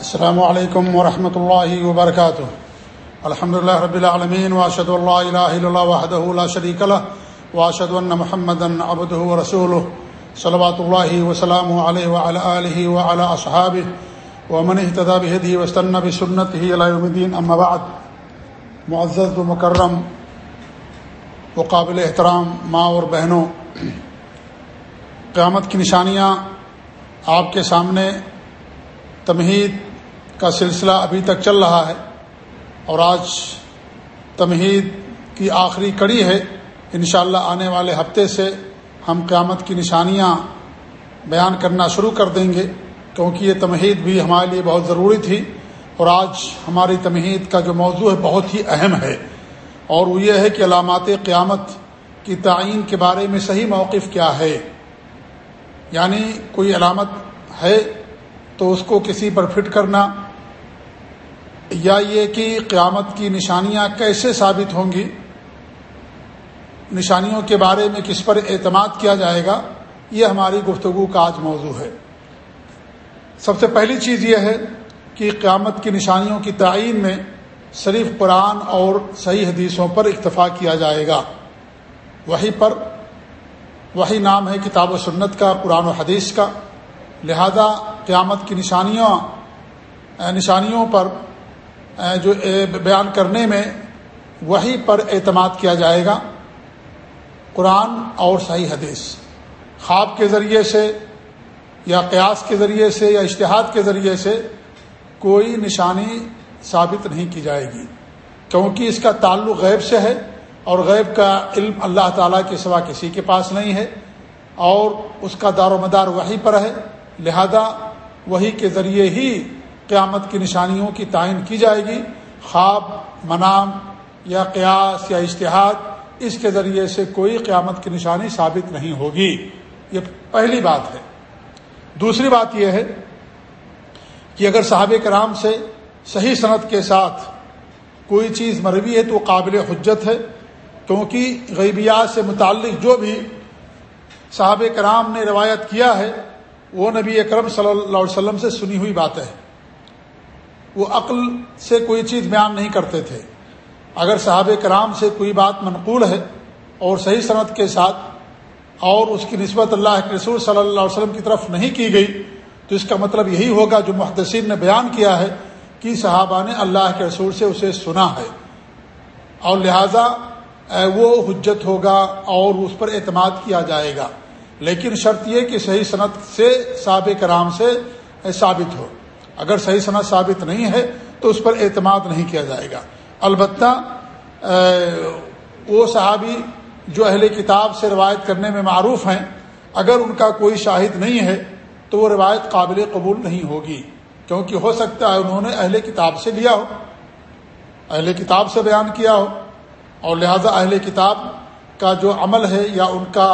السلام علیکم ورحمۃ اللہ وبرکاتہ۔ الحمد لله رب العالمین واشهد ان لا اله الا الله وحده لا شريك له واشهد ان محمدا عبده ورسوله صلوات الله وسلامه عليه وعلى اله وعلى اصحابه ومن اهتدى بهديه واستنى بسنته الى يوم الدين اما بعد۔ معزز و مکرم وقابل احترام ماں اور بہنوں، قیامت کی نشانیاں آپ کے سامنے تمہید کا سلسلہ ابھی تک چل رہا ہے اور آج تمہید کی آخری کڑی ہے۔ انشاءاللہ آنے والے ہفتے سے ہم قیامت کی نشانیاں بیان کرنا شروع کر دیں گے، کیونکہ یہ تمہید بھی ہمارے لیے بہت ضروری تھی۔ اور آج ہماری تمہید کا جو موضوع ہے بہت ہی اہم ہے۔ اور وہ یہ ہے کہ علامات قیامت کی تعین کے بارے میں صحیح موقف کیا ہے۔ یعنی کوئی علامت ہے تو اس کو کسی پر فٹ کرنا یا یہ کہ قیامت کی نشانیاں کیسے ثابت ہوں گی؟ نشانیوں کے بارے میں کس پر اعتماد کیا جائے گا؟ یہ ہماری گفتگو کا آج موضوع ہے۔ سب سے پہلی چیز یہ ہے کہ قیامت کی نشانیوں کی تعین میں صرف قرآن اور صحیح حدیثوں پر اکتفا کیا جائے گا۔ وہی پر وہی نام ہے کتاب و سنت کا، قرآن و حدیث کا۔ لہذا قیامت کی نشانیوں نشانیوں پر جو بیان کرنے میں وہی پر اعتماد کیا جائے گا، قرآن اور صحیح حدیث۔ خواب کے ذریعے سے یا قیاس کے ذریعے سے یا اشتہاد کے ذریعے سے کوئی نشانی ثابت نہیں کی جائے گی۔ کیونکہ اس کا تعلق غیب سے ہے اور غیب کا علم اللہ تعالیٰ کے سوا کسی کے پاس نہیں ہے اور اس کا دار و مدار وہی پر ہے۔ لہذا وہی کے ذریعے ہی قیامت کی نشانیوں کی تعین کی جائے گی۔ خواب، منام یا قیاس یا اشتہاد اس کے ذریعے سے کوئی قیامت کی نشانی ثابت نہیں ہوگی۔ یہ پہلی بات ہے۔ دوسری بات یہ ہے کہ اگر صحابہ کرام سے صحیح صنعت کے ساتھ کوئی چیز مروی ہے تو قابل حجت ہے، کیونکہ غیبیات سے متعلق جو بھی صحابہ کرام نے روایت کیا ہے، وہ نبی اکرم صلی اللہ علیہ وسلم سے سنی ہوئی بات ہے وہ عقل سے کوئی چیز بیان نہیں کرتے تھے۔ اگر صحابہ کرام سے کوئی بات منقول ہے اور صحیح صنعت کے ساتھ اور اس کی نسبت اللہ کے رسول صلی اللہ علیہ وسلم کی طرف نہیں کی گئی، تو اس کا مطلب یہی ہوگا جو محدثین نے بیان کیا ہے کہ صحابہ نے اللہ کے رسول سے اسے سنا ہے۔ اور لہذا وہ حجت ہوگا اور اس پر اعتماد کیا جائے گا۔ لیکن شرط یہ کہ صحیح صنعت سے سابق کرام سے ثابت ہو۔ اگر صحیح صنعت ثابت نہیں ہے تو اس پر اعتماد نہیں کیا جائے گا۔ البتہ وہ صحابی جو اہل کتاب سے روایت کرنے میں معروف ہیں، اگر ان کا کوئی شاہد نہیں ہے تو وہ روایت قابل قبول نہیں ہوگی۔ کیونکہ ہو سکتا ہے انہوں نے اہل کتاب سے لیا ہو، اہل کتاب سے بیان کیا ہو، اور لہذا اہل کتاب کا جو عمل ہے یا ان کا،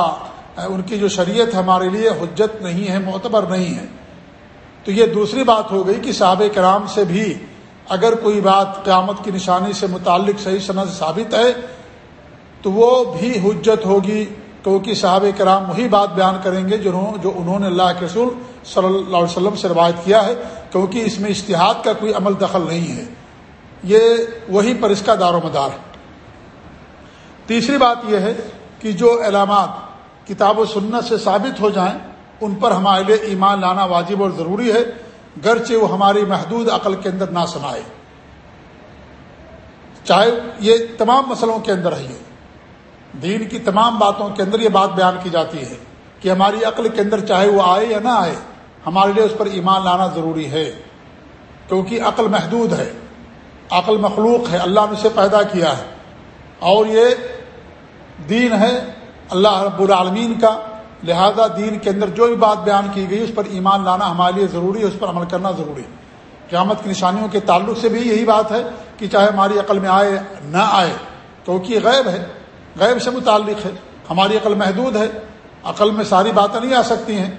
ان کی جو شریعت ہمارے لیے حجت نہیں ہے، معتبر نہیں ہے۔ تو یہ دوسری بات ہو گئی کہ صحابہ کرام سے بھی اگر کوئی بات قیامت کی نشانی سے متعلق صحیح صنعت ثابت ہے، تو وہ بھی حجت ہوگی، کیونکہ صحابہ کرام وہی بات بیان کریں گے جو انہوں نے اللہ کے رسول صلی اللہ علیہ وسلم سے روایت کیا ہے، کیونکہ اس میں اشتہاد کا کوئی عمل دخل نہیں ہے۔ یہ وہی پر اس کا دار و مدار ہے۔ تیسری بات یہ ہے کہ جو علامات کتاب و سنت سے ثابت ہو جائیں ان پر ہمارے لیے ایمان لانا واجب اور ضروری ہے، گرچہ وہ ہماری محدود عقل کے اندر نہ سمائے۔ چاہے یہ تمام مسئلوں کے اندر ہے یہ دین کی تمام باتوں کے اندر یہ بات بیان کی جاتی ہے کہ ہماری عقل کے اندر چاہے وہ آئے یا نہ آئے، ہمارے لیے اس پر ایمان لانا ضروری ہے۔ کیونکہ عقل محدود ہے، عقل مخلوق ہے، اللہ نے اسے پیدا کیا ہے۔ اور یہ دین ہے اللہ رب العالمین کا۔ لہذا دین کے اندر جو بھی بات بیان کی گئی، اس پر ایمان لانا ہمارے لیے ضروری ہے، اس پر عمل کرنا ضروری ہے۔ قیامت کی نشانیوں کے تعلق سے بھی یہی بات ہے کہ چاہے ہماری عقل میں آئے، نہ آئے، کیونکہ یہ غیب ہے۔ غیب سے متعلق ہے۔ ہماری عقل محدود ہے۔ عقل میں ساری باتیں نہیں آ سکتی ہیں۔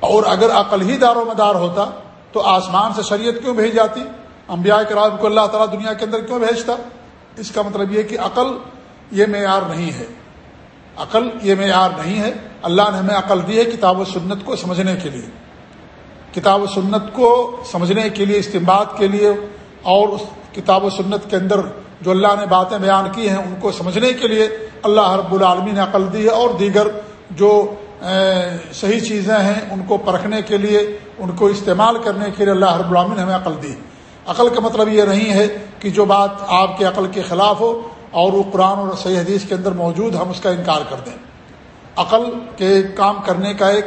اور اگر عقل ہی دار و مدار ہوتا تو آسمان سے شریعت کیوں بھیج جاتی؟ انبیاء کرام کو اللہ تعالیٰ دنیا کے اندر کیوں بھیجتا؟ اس کا مطلب یہ کہ عقل یہ معیار نہیں ہے۔ عقل یہ معیار نہیں ہے۔ اللہ نے ہمیں عقل دی ہے کتاب و سنت کو سمجھنے کے لیے۔ کتاب و سنت کو سمجھنے کے لیے استعمال کے لیے اور اس کتاب و سنت کے اندر جو اللہ نے باتیں بیان کی ہیں، ان کو سمجھنے کے لیے اللہ رب العالمی نے عقل دی ہے اور دیگر جو صحیح چیزیں ہیں، ان کو پرکھنے کے لیے، ان کو استعمال کرنے کے لیے اللہ رب العالمین نے ہمیں عقل دی۔ عقل کا مطلب یہ نہیں ہے کہ جو بات آپ کے عقل کے خلاف ہو اور وہ قرآن اور صحیح حدیث کے اندر موجود ہم اس کا انکار کر دیں۔ عقل کے کام کرنے کا ایک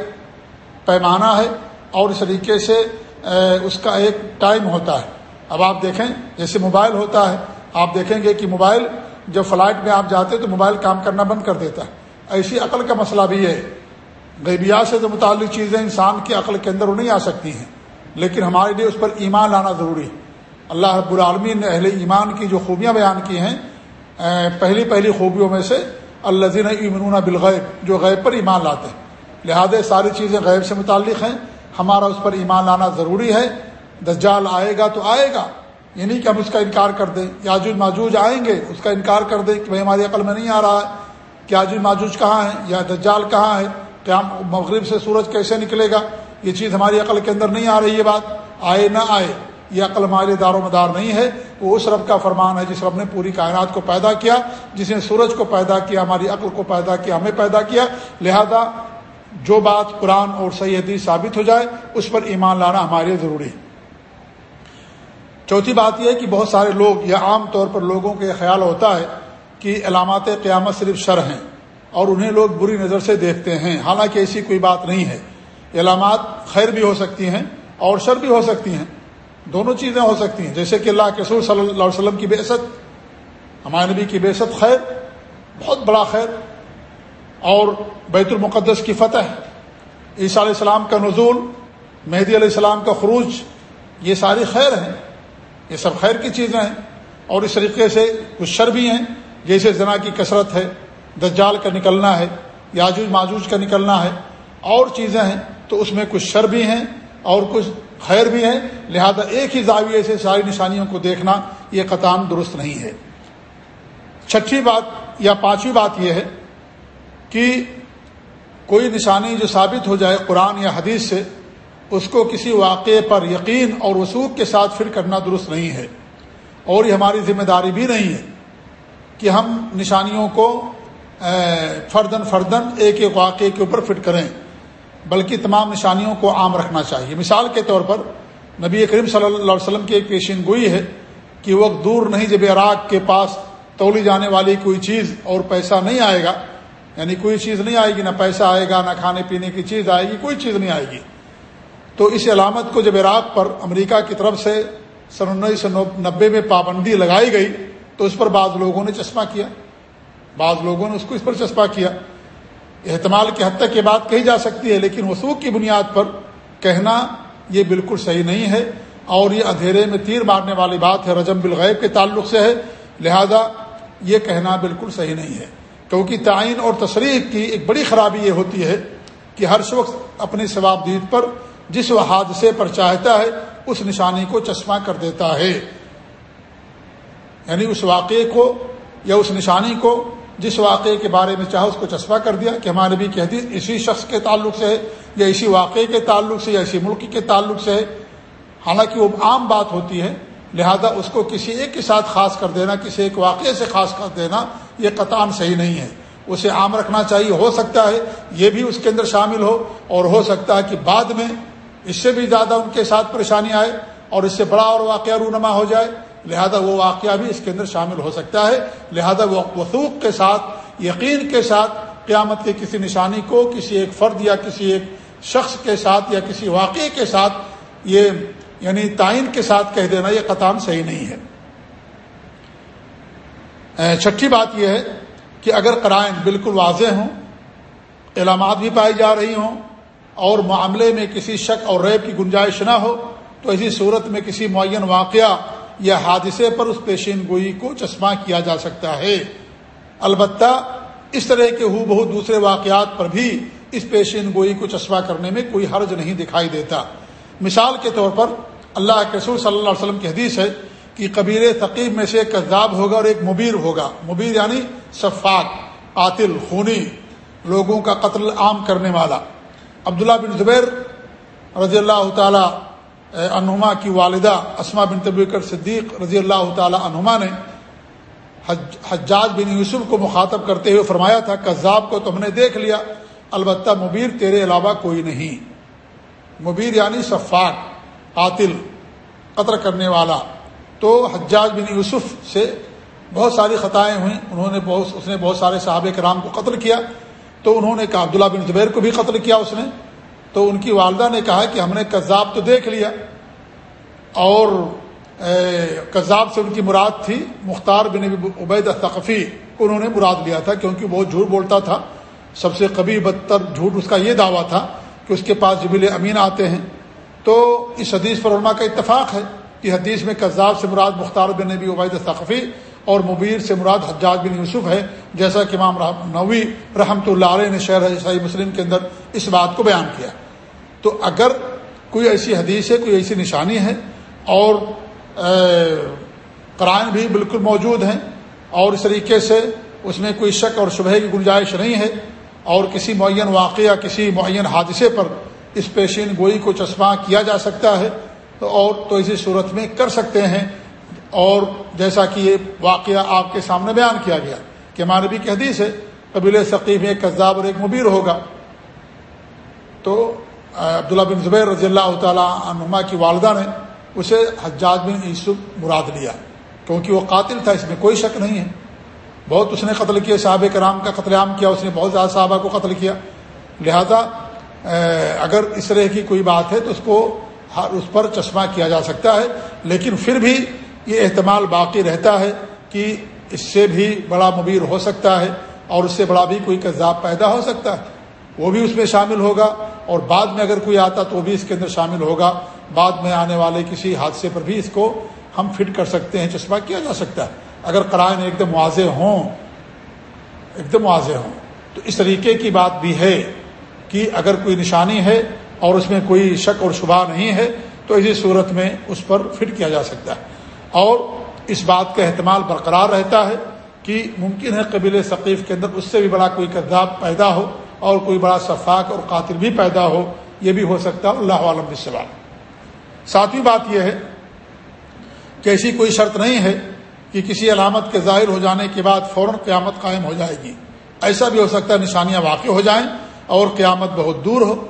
پیمانہ ہے اور اس طریقے سے اس کا ایک ٹائم ہوتا ہے۔ اب آپ دیکھیں، جیسے موبائل ہوتا ہے، آپ دیکھیں گے کہ موبائل جب فلائٹ میں آپ جاتے تو موبائل کام کرنا بند کر دیتا ہے۔ ایسی عقل کا مسئلہ بھی ہے۔ غیبیات سے جو متعلق چیزیں انسان کی عقل کے اندر نہیں آ سکتی ہیں، لیکن ہمارے لیے اس پر ایمان لانا ضروری ہے۔ اللہ رب العالمین نے اہل ایمان کی جو خوبیاں بیان کی ہیں پہلی پہلی خوبیوں میں سے اللہ دین امنون بالغیب، جو غیب پر ایمان لاتے ہیں۔ لہٰذا ساری چیزیں غیب سے متعلق ہیں۔ ہمارا اس پر ایمان لانا ضروری ہے۔ دجال آئے گا تو آئے گا۔ یہ نہیں کہ ہم اس کا انکار کر دیں۔ یاجوج ماجوج آئیں گے، اس کا انکار کر دیں کہ بھائی ہماری عقل میں نہیں آ رہا ہے۔ کہ یاجوج ماجوج کہاں ہے یا دجال کہاں ہے؟ قیام، مغرب سے سورج کیسے نکلے گا؟ یہ چیز ہماری عقل کے اندر نہیں آ رہی، یہ بات آئے نہ آئے۔ یہ عقل ہمارے دار و مدار نہیں ہے، وہ اس رب کا فرمان ہے جس رب نے پوری کائنات کو پیدا کیا، جس نے سورج کو پیدا کیا، ہماری عقل کو پیدا کیا، ہمیں پیدا کیا۔ لہذا جو بات قرآن اور صحیح حدیث ثابت ہو جائے، اس پر ایمان لانا ہمارے لیے ضروری ہے۔ چوتھی بات یہ ہے کہ بہت سارے لوگ، یا عام طور پر لوگوں کے خیال ہوتا ہے کہ علامات قیامت صرف شر ہیں اور انہیں لوگ بری نظر سے دیکھتے ہیں۔ حالانکہ ایسی کوئی بات نہیں ہے۔ علامات خیر بھی ہو سکتی ہیں اور شر بھی ہو سکتی ہیں۔ دونوں چیزیں ہو سکتی ہیں۔ جیسے کہ اللہ کے صلی اللہ علیہ وسلم کی بےست ہمارے نبی کی بےست خیر، بہت بڑا خیر۔ اور بیت المقدس کی فتح، عیسیٰ علیہ السلام کا نزول، مہدی علیہ السلام کا خروج، یہ ساری خیر ہیں۔ یہ سب خیر کی چیزیں ہیں۔ اور اس طریقے سے کچھ شر بھی ہیں۔ جیسے زنا کی کثرت ہے، دجال کا نکلنا ہے، یاجوج ماجوج کا نکلنا ہے، اور چیزیں ہیں۔ تو اس میں کچھ شر بھی ہیں۔ اور کچھ خیر بھی ہیں، لہذا ایک ہی زاویے سے ساری نشانیوں کو دیکھنا یہ قطام درست نہیں ہے۔ چھٹی بات یا پانچویں بات یہ ہے کہ کوئی نشانی جو ثابت ہو جائے قرآن یا حدیث سے، اس کو کسی واقعے پر یقین اور وسوخ کے ساتھ پھر کرنا درست نہیں ہے۔ اور یہ ہماری ذمہ داری بھی نہیں ہے کہ ہم نشانیوں کو فردن فردن ایک ایک واقعے کے اوپر فٹ کریں۔ بلکہ تمام نشانیوں کو عام رکھنا چاہیے۔ مثال کے طور پر نبی کریم صلی اللہ علیہ وسلم کی ایک پیشین گوئی ہے کہ وہ دور نہیں جب عراق کے پاس تولی جانے والی کوئی چیز اور پیسہ نہیں آئے گا یعنی کوئی چیز نہیں آئے گی، نہ پیسہ آئے گا، نہ کھانے پینے کی چیز آئے گی، کوئی چیز نہیں آئے گی۔ تو اس علامت کو جب عراق پر امریکہ کی طرف سے سن انیس سو نبے میں پابندی لگائی گئی تو اس پر بعض لوگوں نے چشمہ کیا۔ بعض لوگوں نے اس کو اس پر چسپا کیا۔ احتمال کی حد تک یہ بات کہی جا سکتی ہے، لیکن وسوخ کی بنیاد پر کہنا یہ بالکل صحیح نہیں ہے۔ اور یہ اندھیرے میں تیر مارنے والی بات ہے، رجم بالغیب کے تعلق سے ہے۔ لہذا یہ کہنا بالکل صحیح نہیں ہے۔ کیونکہ تعین اور تشریح کی ایک بڑی خرابی یہ ہوتی ہے کہ ہر شخص اپنی ثواب دید پر جس وہ حادثے پر چاہتا ہے، اس نشانی کو چشمہ کر دیتا ہے۔ یعنی اس واقعے کو یا اس نشانی کو جس واقعے کے بارے میں چاہے اس کو چسپا کر دیا کہ ہمارے نبی کی حدیث اسی شخص کے تعلق سے ہے، یا اسی واقعے کے تعلق سے، یا اسی ملک کے تعلق سے ہے۔ حالانکہ وہ عام بات ہوتی ہے، لہذا اس کو کسی ایک کے ساتھ خاص کر دینا، کسی ایک واقعے سے خاص کر دینا، یہ قطان صحیح نہیں ہے۔ اسے عام رکھنا چاہیے۔ ہو سکتا ہے یہ بھی اس کے اندر شامل ہو، اور ہو سکتا ہے کہ بعد میں اس سے بھی زیادہ ان کے ساتھ پریشانی آئے اور اس سے بڑا اور واقعہ رونما ہو جائے۔ لہذا وہ واقعہ بھی اس کے اندر شامل ہو سکتا ہے۔ لہذا وہ وسوخ کے ساتھ، یقین کے ساتھ قیامت کے کسی نشانی کو، کسی ایک فرد یا کسی ایک شخص کے ساتھ یا کسی واقعے کے ساتھ یہ یعنی تعین کے ساتھ کہہ دینا یہ قطام صحیح نہیں ہے۔ چھٹی بات یہ ہے کہ اگر قرائن بالکل واضح ہوں، علامات بھی پائی جا رہی ہوں، اور معاملے میں کسی شک اور ریب کی گنجائش نہ ہو، تو ایسی صورت میں کسی معین واقعہ یا حادثے پر اس پیشین گوئی کو چشمہ کیا جا سکتا ہے۔ البتہ اس طرح کے ہو بہت دوسرے واقعات پر بھی اس پیشین گوئی کو چشمہ کرنے میں کوئی حرج نہیں دکھائی دیتا۔ مثال کے طور پر اللہ کے رسول صلی اللہ علیہ وسلم کی حدیث ہے کہ قبیر ثقیب میں سے ایک کذاب ہوگا اور ایک مبیر ہوگا۔ مبیر یعنی صفاق قاتل، خونی، لوگوں کا قتل عام کرنے والا۔ عبداللہ بن زبیر رضی اللہ تعالی عنہما کی والدہ اسما بن طبیقر صدیق رضی اللہ تعالی عنہما نے حجاج بن یوسف کو مخاطب کرتے ہوئے فرمایا تھا، کذاب کو تم نے دیکھ لیا، البتہ مبیر تیرے علاوہ کوئی نہیں. مبیر یعنی صفاق قاتل قطر کرنے والا۔ تو حجاج بن یوسف سے بہت ساری خطائیں ہوئیں، انہوں نے بہت اس نے بہت سارے صحابہ کرام کو قتل کیا۔ تو انہوں نے کہا، عبداللہ بن زبیر کو بھی قتل کیا اس نے۔ تو ان کی والدہ نے کہا کہ ہم نے کذاب تو دیکھ لیا اور کذاب سے ان کی مراد تھی مختار بن عبید ثقفی کو انہوں نے مراد لیا تھا کیونکہ وہ جھوٹ بولتا تھا۔ سب سے کبھی بدتر جھوٹ اس کا یہ دعویٰ تھا کہ اس کے پاس جبیل امین آتے ہیں۔ تو اس حدیث پر علماء کا اتفاق ہے کہ حدیث میں کذاب سے مراد مختار بن نبی عبید ثقفی اور مبیر سے مراد حجاج بن یوسف ہے، جیسا کہ امام نوی رحمۃ اللہ علیہ نے شہر صحیح مسلم کے اندر اس بات کو بیان کیا۔ تو اگر کوئی ایسی حدیث ہے، کوئی ایسی نشانی ہے اور قرائن بھی بالکل موجود ہیں اور اس طریقے سے اس میں کوئی شک اور شبہ کی گنجائش نہیں ہے اور کسی معین واقعہ، کسی معین حادثے پر اس پیشین گوئی کو چشمہ کیا جا سکتا ہے تو اور تو اسی صورت میں کر سکتے ہیں اور جیسا کہ یہ واقعہ آپ کے سامنے بیان کیا گیا کہ ہمارے کی حدیث ہے قبیل ثقیف ایک قذاب اور ایک مبیر ہوگا۔ تو عبداللہ بن زبیر رضی اللہ تعالیٰ عنما کی والدہ نے اسے حجاج بن یوسف مراد لیا، کیونکہ وہ قاتل تھا، اس میں کوئی شک نہیں ہے۔ بہت اس نے قتل کیا، صحابہ کرام کا قتل عام کیا، اس نے بہت زیادہ صحابہ کو قتل کیا۔ لہذا اگر اس طرح کی کوئی بات ہے تو اس کو اس پر چشمہ کیا جا سکتا ہے، لیکن پھر بھی یہ احتمال باقی رہتا ہے کہ اس سے بھی بڑا مبیر ہو سکتا ہے اور اس سے بڑا بھی کوئی کذاب پیدا ہو سکتا ہے۔ وہ بھی اس میں شامل ہوگا۔ اور بعد میں اگر کوئی آتا تو وہ بھی اس کے اندر شامل ہوگا۔ بعد میں آنے والے کسی حادثے پر بھی اس کو ہم فٹ کر سکتے ہیں، چشمہ کیا جا سکتا ہے۔ اگر قرائن ایک دم واضح ہوں، ایک دم واضح ہوں، تو اس طریقے کی بات بھی ہے کہ اگر کوئی نشانی ہے اور اس میں کوئی شک اور شبہ نہیں ہے، تو اسی صورت میں اس پر فٹ کیا جا سکتا ہے۔ اور اس بات کا احتمال برقرار رہتا ہے کہ ممکن ہے قبیل ثقیف کے اندر اس سے بھی بڑا کوئی کرداب پیدا ہو۔ اور کوئی بڑا شفاق اور قاتل بھی پیدا ہو، یہ بھی ہو سکتا ہے، اللہ عالم سوال ساتویں بات یہ ہے کہ ایسی کوئی شرط نہیں ہے کہ کسی علامت کے ظاہر ہو جانے کے بعد فوراً قیامت قائم ہو جائے گی۔ ایسا بھی ہو سکتا ہے نشانیاں واقع ہو جائیں اور قیامت بہت دور ہو۔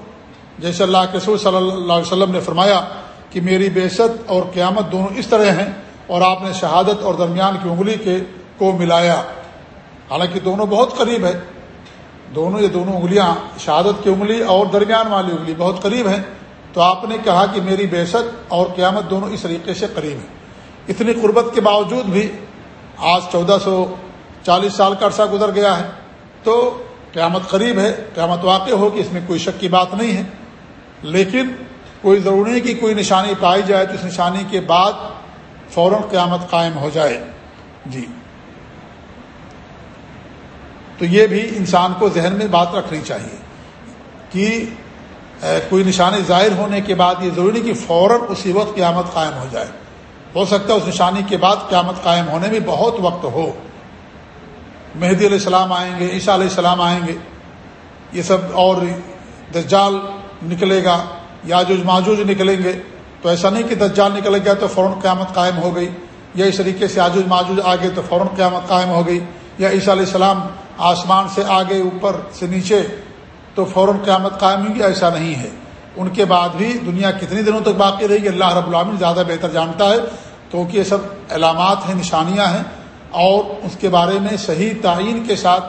جیسے اللہ کے رسول صلی اللہ علیہ وسلم نے فرمایا کہ میری بیست اور قیامت دونوں اس طرح ہیں اور آپ نے شہادت اور درمیان کی انگلی کے کو ملایا۔ حالانکہ دونوں بہت قریب ہے دونوں یہ دونوں انگلیاں شہادت کی انگلی اور درمیان والی انگلی بہت قریب ہیں، تو آپ نے کہا کہ میری بیست اور قیامت دونوں اس طریقے سے قریب ہیں۔ اتنی قربت کے باوجود بھی آج چودہ سو چالیس سال کا عرصہ گزر گیا ہے، تو قیامت قریب ہے، قیامت واقع ہوگی، اس میں کوئی شک کی بات نہیں ہے۔ لیکن کوئی ضروری کی کوئی نشانی پائی جائے، تو اس نشانی کے بعد فوراً قیامت قائم ہو جائے۔ جی۔ تو یہ بھی انسان کو ذہن میں بات رکھنی چاہیے کہ کوئی نشانی ظاہر ہونے کے بعد یہ ضروری کہ فوراً اسی وقت قیامت قائم ہو جائے۔ ہو سکتا ہے اس نشانی کے بعد قیامت قائم ہونے میں بہت وقت ہو۔ مہدی علیہ السلام آئیں گے، عیسیٰ علیہ السلام آئیں گے، یہ سب اور دجال نکلے گا یا جو ماجوج نکلیں گے۔ تو ایسا نہیں کہ دجال نکل گیا تو فوراً قیامت قائم ہو گئی، یا اس طریقے سے آجوج ماجوج آگے تو فوراً قیامت قائم ہو گئی، یا عیسیٰ علیہ السلام آسمان سے آگے اوپر سے نیچے تو فوراً قیامت قائم ہوگی ایسا نہیں ہے۔ ان کے بعد بھی دنیا کتنی دنوں تک باقی رہے گی، اللہ رب العالمین زیادہ بہتر جانتا ہے۔ کیونکہ یہ سب علامات ہیں، نشانیاں ہیں۔ اور اس کے بارے میں صحیح تعین کے ساتھ،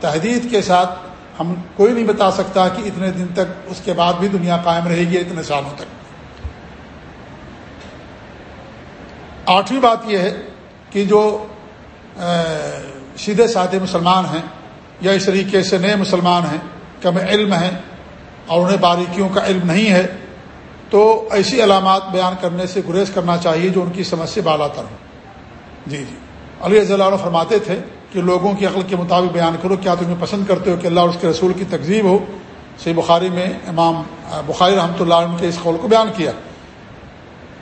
تحدید کے ساتھ ہم کوئی نہیں بتا سکتا کہ اتنے دن تک اس کے بعد بھی دنیا قائم رہے گی اتنے سالوں تک۔ آٹھویں بات یہ ہے کہ جو سیدھے سادے مسلمان ہیں یا اس طریقے سے نئے مسلمان ہیں کم علم ہیں اور انہیں باریکیوں کا علم نہیں ہے، تو ایسی علامات بیان کرنے سے گریز کرنا چاہیے جو ان کی سمجھ سے بالا تر ہو۔ جی جی۔ علی رضی اللہ عنہ فرماتے تھے کہ لوگوں کی عقل کے مطابق بیان کرو، کیا تمہیں پسند کرتے ہو کہ اللہ اور اس کے رسول کی تقزیب ہو؟ صحیح بخاری میں امام بخاری رحمۃ اللہ عنہ کے اس قول کو بیان کیا۔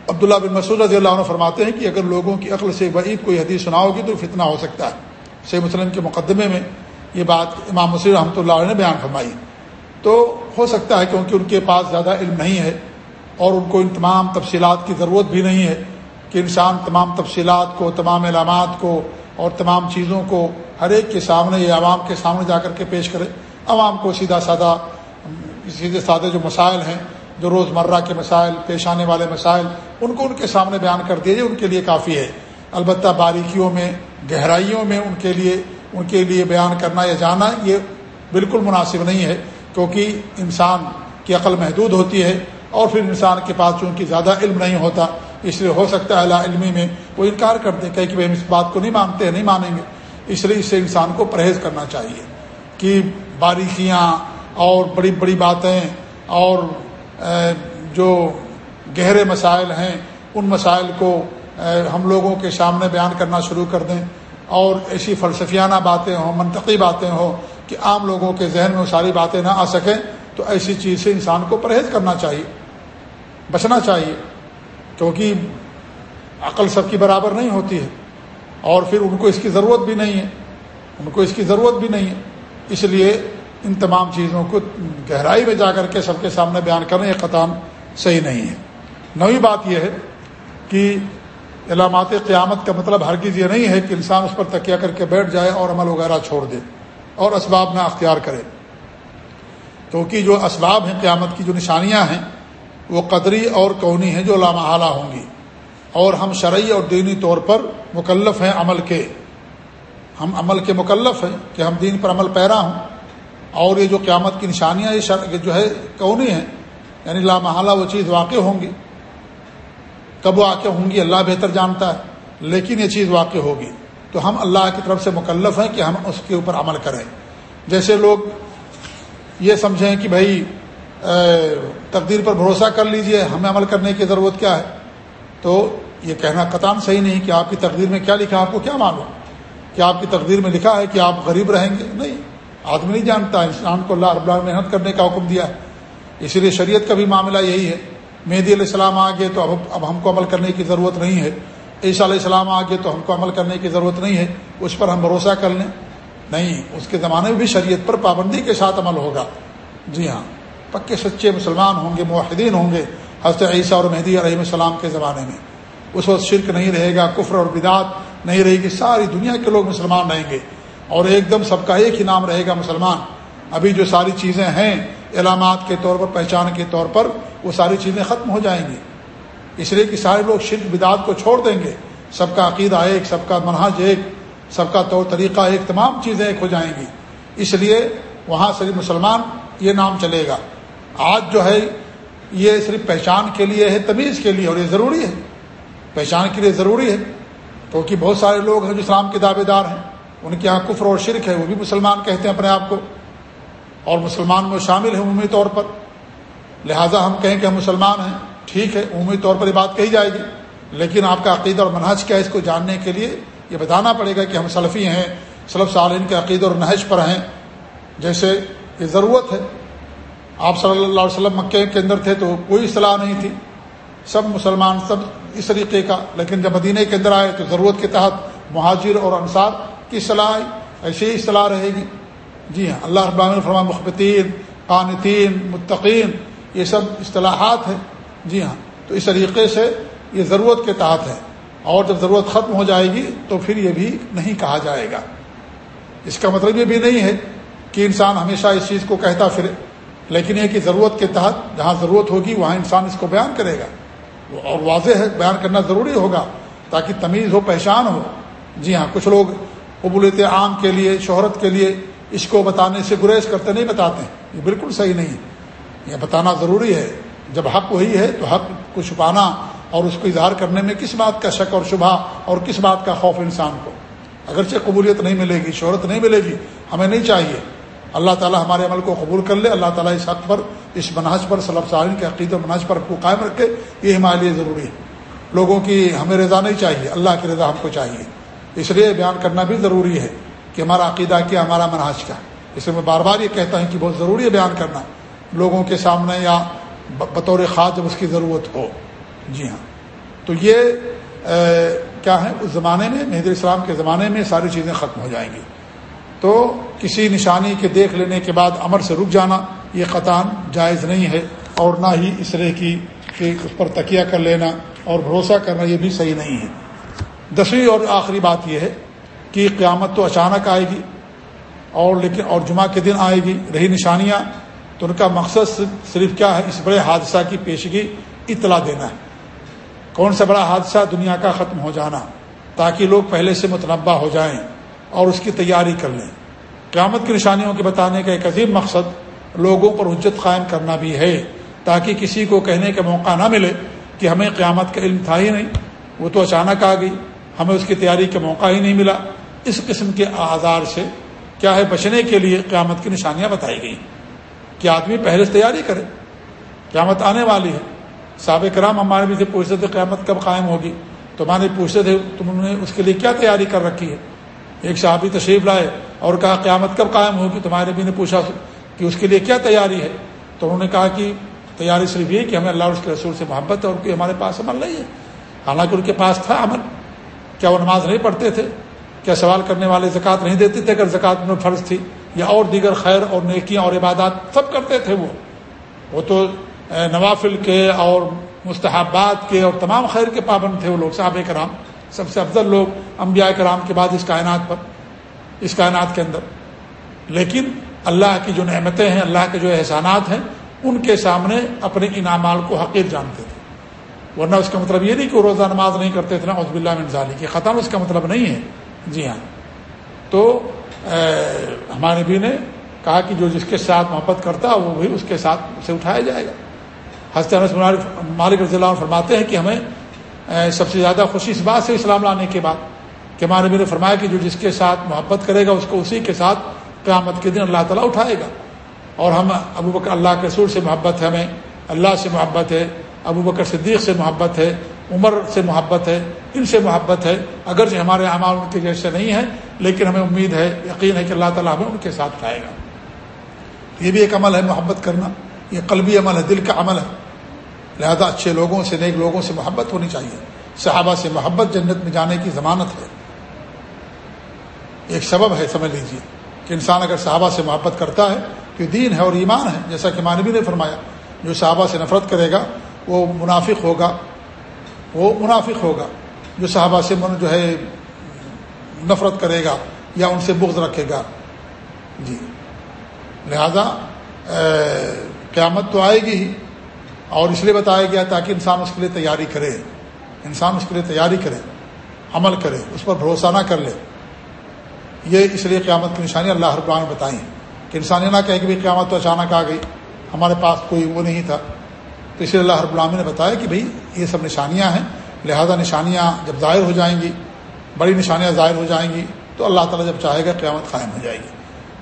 عبداللہ بن مسعود رضی اللہ عنہ فرماتے ہیں کہ اگر لوگوں کی عقل سے بعید کوئی حدیث سنا ہوگی تو فتنہ ہو سکتا ہے۔ صحیح مسلم کے مقدمے میں یہ بات امام مسلم رحمۃ اللہ علیہ نے بیان فرمائی۔ تو ہو سکتا ہے کیونکہ ان کے پاس زیادہ علم نہیں ہے اور ان کو ان تمام تفصیلات کی ضرورت بھی نہیں ہے کہ انسان تمام تفصیلات کو، تمام علامات کو اور تمام چیزوں کو ہر ایک کے سامنے یا عوام کے سامنے جا کر کے پیش کرے۔ عوام کو سیدھا سادہ، سیدھے سادے جو مسائل ہیں، جو روز مرہ کے مسائل، پیش آنے والے مسائل، ان کو ان کے سامنے بیان کر دیجیے ان کے لیے کافی ہے۔ البتہ باریکیوں میں، گہرائیوں میں ان کے لیے، ان کے لیے بیان کرنا یا جانا یہ بالکل مناسب نہیں ہے، کیونکہ انسان کی عقل محدود ہوتی ہے اور پھر انسان کے پاس چونکہ زیادہ علم نہیں ہوتا، اس لیے ہو سکتا ہے اللہ علمی میں وہ انکار کر دیں کہ ہم اس بات کو نہیں مانتے ہیں، نہیں مانیں گے۔ اس لیے اس سے انسان کو پرہیز کرنا چاہیے کہ باریکیاں اور بڑی بڑی باتیں اور جو گہرے مسائل ہیں، ان مسائل کو ہم لوگوں کے سامنے بیان کرنا شروع کر دیں۔ اور ایسی فلسفیانہ باتیں ہوں، منطقی باتیں ہوں کہ عام لوگوں کے ذہن میں وہ ساری باتیں نہ آ سکیں، تو ایسی چیز سے انسان کو پرہیز کرنا چاہیے، بچنا چاہیے۔ کیونکہ عقل سب کی برابر نہیں ہوتی ہے، اور پھر ان کو اس کی ضرورت بھی نہیں ہے۔ ان کو اس کی ضرورت بھی نہیں ہے۔ اس لیے ان تمام چیزوں کو گہرائی میں جا کر کے سب کے سامنے بیان کرنا یہ قطام صحیح نہیں ہے۔ نویں بات یہ ہے کہ علامات قیامت کا مطلب ہرگز یہ نہیں ہے کہ انسان اس پر تکیہ کر کے بیٹھ جائے اور عمل وغیرہ چھوڑ دے اور اسباب نہ اختیار کرے۔ کیونکہ جو اسباب ہیں قیامت کی، جو نشانیاں ہیں، وہ قدری اور کونی ہیں جو لامحالہ ہوں گی۔ اور ہم شرعی اور دینی طور پر مکلف ہیں عمل کے۔ ہم عمل کے مکلف ہیں کہ ہم دین پر عمل پیرا ہوں۔ اور یہ جو قیامت کی نشانیاں، یہ جو ہے، کونی ہیں یعنی لامحالہ وہ چیز واقع ہوں گی۔ کب واقع ہوں گی اللہ بہتر جانتا ہے، لیکن یہ چیز واقع ہوگی۔ تو ہم اللہ کی طرف سے مکلف ہیں کہ ہم اس کے اوپر عمل کریں۔ جیسے لوگ یہ سمجھیں کہ بھائی تقدیر پر بھروسہ کر لیجیے، ہمیں عمل کرنے کی ضرورت کیا ہے؟ تو یہ کہنا قطان صحیح نہیں کہ آپ کی تقدیر میں کیا لکھا، آپ کو کیا معلوم؟ کہ آپ کی تقدیر میں لکھا ہے کہ آپ غریب رہیں گے؟ نہیں، آدمی نہیں جانتا، انسان کو اللہ رب اللہ محنت کرنے کا حکم دیا ہے۔ اسی لیے شریعت کا بھی معاملہ یہی ہے۔ مہدی علیہ السلام آگے تو اب اب ہم کو عمل کرنے کی ضرورت نہیں ہے۔ عیسیٰ علیہ السلام آگے تو ہم کو عمل کرنے کی ضرورت نہیں ہے۔ اس پر ہم بھروسہ کر لیں۔ نہیں، اس کے زمانے میں بھی شریعت پر پابندی کے ساتھ عمل ہوگا۔ جی ہاں پکے سچے مسلمان ہوں گے معاہدین ہوں گے حضرت عیسیٰ اور مہدی علیہ السلام کے زمانے میں۔ اس وقت شرک نہیں رہے گا، کفر اور بدعت نہیں رہے گی، ساری دنیا کے لوگ مسلمان رہیں گے۔ اور ایک دم سب کا ایک ہی نام رہے گا مسلمان۔ ابھی جو ساری چیزیں ہیں علامات کے طور پر، پہچان کے طور پر وہ ساری چیزیں ختم ہو جائیں گی۔ اس لیے کہ سارے لوگ شرک بدعت کو چھوڑ دیں گے۔ سب کا عقیدہ ایک، سب کا منہج ایک، سب کا طور طریقہ ایک، تمام چیزیں ایک ہو جائیں گی۔ اس لیے وہاں صرف مسلمان یہ نام چلے گا۔ آج جو ہے، یہ صرف پہچان کے لیے ہے، تمیز کے لیے، اور یہ ضروری ہے۔ پہچان کے لیے ضروری ہے۔ کیونکہ بہت سارے لوگ ہیں جو اسلام کے دعوے دار ہیں۔ ان کے یہاں کفر اور شرک ہے، وہ بھی مسلمان کہتے ہیں اپنے آپ کو۔ اور مسلمان میں شامل ہیں عمومی طور پر۔ لہٰذا ہم کہیں کہ ہم مسلمان ہیں، ٹھیک ہے، عمومی طور پر یہ بات کہی جائے گی۔ لیکن آپ کا عقید اور منہج کیا ہے، اس کو جاننے کے لیے یہ بتانا پڑے گا کہ ہم سلفی ہیں، سلف سالین کے عقید اور نہج پر ہیں۔ جیسے یہ ضرورت ہے۔ آپ صلی اللہ علیہ وسلم مکے کے اندر تھے تو کوئی اصطلاح نہیں تھی۔ سب مسلمان، سب اس طریقے کا۔ لیکن جب مدینہ کے اندر آئے تو ضرورت کے تحت مہاجر اور انصار کی صلاح ایسی ہی اصطلاح رہے گی۔ جی ہاں اللہ ابام فرما مخبتین، قانتین، متقین، یہ سب اصطلاحات ہیں۔ جی ہاں تو اس طریقے سے یہ ضرورت کے تحت ہے۔ اور جب ضرورت ختم ہو جائے گی، تو پھر یہ بھی نہیں کہا جائے گا۔ اس کا مطلب یہ بھی نہیں ہے کہ انسان ہمیشہ اس چیز کو کہتا پھرے، لیکن یہ کہ ضرورت کے تحت جہاں ضرورت ہوگی، وہاں انسان اس کو بیان کرے گا۔ اور واضح ہے، بیان کرنا ضروری ہوگا تاکہ تمیز ہو پہچان ہو۔ جی ہاں کچھ لوگ قبولیت عام کے لیے، شہرت کے لیے اس کو بتانے سے گریز کرتے نہیں بتاتے یہ بالکل صحیح نہیں ہے۔ یہ بتانا ضروری ہے۔ جب حق وہی ہے تو حق کو چھپانا اور اس کو اظہار کرنے میں کس بات کا شک اور شبہ اور کس بات کا خوف انسان کو۔ اگرچہ قبولیت نہیں ملے گی، شہرت نہیں ملے گی، ہمیں نہیں چاہیے۔ اللہ تعالیٰ ہمارے عمل کو قبول کر لے۔ اللہ تعالیٰ اس حق پر، اس مناج پر صلب سالین کے عقید و مناج پر کو قائم رکھے۔ یہ ہمارے لیے ضروری ہے۔ لوگوں کی ہمیں رضا نہیں چاہیے، اللہ کی رضا ہم کو چاہیے۔ اس لیے بیان کرنا بھی ضروری ہے۔ کہ ہمارا عقیدہ کیا، ہمارا مناج کیا۔ اس لیے میں بار بار یہ کہتا ہوں کہ بہت ضروری ہے بیان کرنا، لوگوں کے سامنے یا بطور خاص جب اس کی ضرورت ہو۔ جی ہاں۔ تو یہ کیا ہے؟ اس زمانے میں مہدی اسلام کے زمانے میں ساری چیزیں ختم ہو جائیں گی۔ تو کسی نشانی کے دیکھ لینے کے بعد امر سے رک جانا، یہ قطان جائز نہیں ہے۔ اور نہ ہی اس طرح کی کہ اس پر تکیہ کر لینا اور بھروسہ کرنا، یہ بھی صحیح نہیں ہے۔ دسویں اور آخری بات یہ ہے کہ قیامت تو اچانک آئے گی اور لیکن اور جمعہ کے دن آئے گی، رہی نشانیاں، تو ان کا مقصد صرف کیا ہے؟ اس بڑے حادثہ کی پیشگی اطلاع دینا ہے۔ کون سا بڑا حادثہ؟ دنیا کا ختم ہو جانا، تاکہ لوگ پہلے سے متنبع ہو جائیں اور اس کی تیاری کر لیں۔ قیامت کی نشانیوں کے بتانے کا ایک عظیم مقصد لوگوں پر حجت قائم کرنا بھی ہے، تاکہ کسی کو کہنے کا موقع نہ ملے کہ ہمیں قیامت کا علم تھا ہی نہیں، وہ تو اچانک آ گئی، ہمیں اس کی تیاری کا موقع ہی نہیں ملا۔ اس قسم کے آزار سے کیا ہے بچنے کے لیے قیامت کی نشانیاں بتائی گئی کہ آدمی پہلے سے تیاری کرے، قیامت آنے والی ہے۔ سابق کرام ہمارے بھی سے پوچھتے تھے قیامت کب قائم ہوگی؟ تو ہمارے پوچھتے تھے، تم نے اس کے لیے کیا تیاری کر رکھی ہے؟ ایک صحابی تشریف لائے اور کہا، قیامت کب قائم ہوگی؟ تمہارے بھی نے پوچھا کہ اس کے لیے کیا تیاری ہے؟ تو انہوں نے کہا کہ تیاری صرف یہ کہ ہمیں اللہ اس کے رسول سے محبت ہے اور کہ ہمارے پاس عمل نہیں ہے۔ حالانکہ ان کے پاس تھا عمل۔ کیا وہ نماز نہیں پڑھتے تھے؟ کیا سوال کرنے والے زکوٰۃ نہیں دیتے تھے اگر زکوٰۃ میں فرض تھی؟ یا اور دیگر خیر اور نیکیاں اور عبادات سب کرتے تھے وہ۔ وہ تو نوافل کے اور مستحبات کے اور تمام خیر کے پابند تھے وہ لوگ، صحابہ کرام، سب سے افضل لوگ، انبیاء کرام کے بعد اس کائنات پر، اس کائنات کے اندر۔ لیکن اللہ کی جو نعمتیں ہیں، اللہ کے جو احسانات ہیں، ان کے سامنے اپنے انعامات کو حقیق جانتے تھے۔ ورنہ اس کا مطلب یہ نہیں کہ وہ روزہ نماز نہیں کرتے تھے نا عزب اللہ منظالی کی ختم اس کا مطلب نہیں ہے۔ جی ہاں۔ تو ہمارے بھی نے کہا کہ جو جس کے ساتھ محبت کرتا وہ بھی اس کے ساتھ سے اٹھایا جائے گا۔ انس مالک رضی اللہ عنہ فرماتے ہیں کہ ہمیں سب سے زیادہ خوشی اس بات سے اسلام لانے کے بعد کہ ہمارے بھی نے فرمایا کہ جو جس کے ساتھ محبت کرے گا اس کو اسی کے ساتھ قیامت کے دن اللہ تعالیٰ اٹھائے گا۔ اور ہم ابو بکر، اللہ کے رسول سے محبت ہے، ہمیں اللہ سے محبت ہے، ابو بکر صدیق سے محبت ہے عمر سے محبت ہے، ان سے محبت ہے، اگرچہ ہمارے اعمال ان کے جیسے نہیں ہیں، لیکن ہمیں امید ہے، یقین ہے کہ اللہ تعالیٰ ہمیں ان کے ساتھ اٹھائے گا۔ یہ بھی ایک عمل ہے محبت کرنا، یہ قلبی عمل ہے، دل کا عمل ہے۔ لہذا اچھے لوگوں سے، نیک لوگوں سے محبت ہونی چاہیے۔ صحابہ سے محبت جنت میں جانے کی ضمانت ہے۔ ایک سبب ہے، سمجھ لیجیے کہ انسان اگر صحابہ سے محبت کرتا ہے تو دین ہے اور ایمان ہے، جیسا کہ مانوی نے فرمایا، جو صحابہ سے نفرت کرے گا، وہ منافق ہوگا وہ منافق ہوگا، جو صحابہ سے من جو ہے نفرت کرے گا یا ان سے بغض رکھے گا۔ جی۔ لہذا قیامت تو آئے گی ہی۔ اور اس لیے بتایا گیا تاکہ انسان اس کے لیے تیاری کرے۔ انسان اس کے لیے تیاری کرے، عمل کرے، اس پر بھروسہ نہ کر لے۔ یہ اس لیے قیامت کی نشانی اللہ رب نے بتائی کہ انسان یہ نہ کہے کہ قیامت تو اچانک آ گئی، ہمارے پاس کوئی وہ نہیں تھا۔ تو اس لیے اللہ رب العامی نے بتایا کہ بھئی یہ سب نشانیاں ہیں، لہذا نشانیاں جب ظاہر ہو جائیں گی، بڑی نشانیاں ظاہر ہو جائیں گی، تو اللہ تعالیٰ جب چاہے گا قیامت قائم ہو جائے گی۔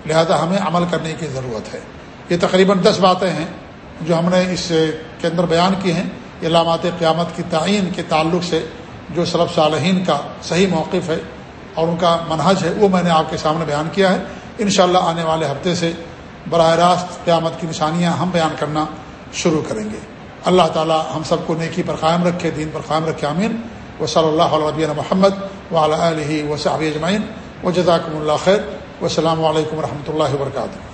لہذا ہمیں عمل کرنے کی ضرورت ہے۔ یہ تقریباً دس باتیں ہیں جو ہم نے اس کے اندر بیان کی ہیں۔ علامات قیامت کی تعین کے تعلق سے جو صلب صالحین کا صحیح موقف ہے اور ان کا منحج ہے، وہ میں نے آپ کے سامنے بیان کیا ہے۔ انشاءاللہ آنے والے ہفتے سے براہ راست قیامت کی نشانیاں ہم بیان کرنا شروع کریں گے۔ اللہ تعالی ہم سب کو نیکی پر قائم رکھے، دین پر قائم رکھے امین و صلی اللہ علیہ محمد و علیہ و اجمعین۔ و جزاکم اللہ خیر۔ و السلام علیکم و رحمۃ اللہ وبرکاتہ۔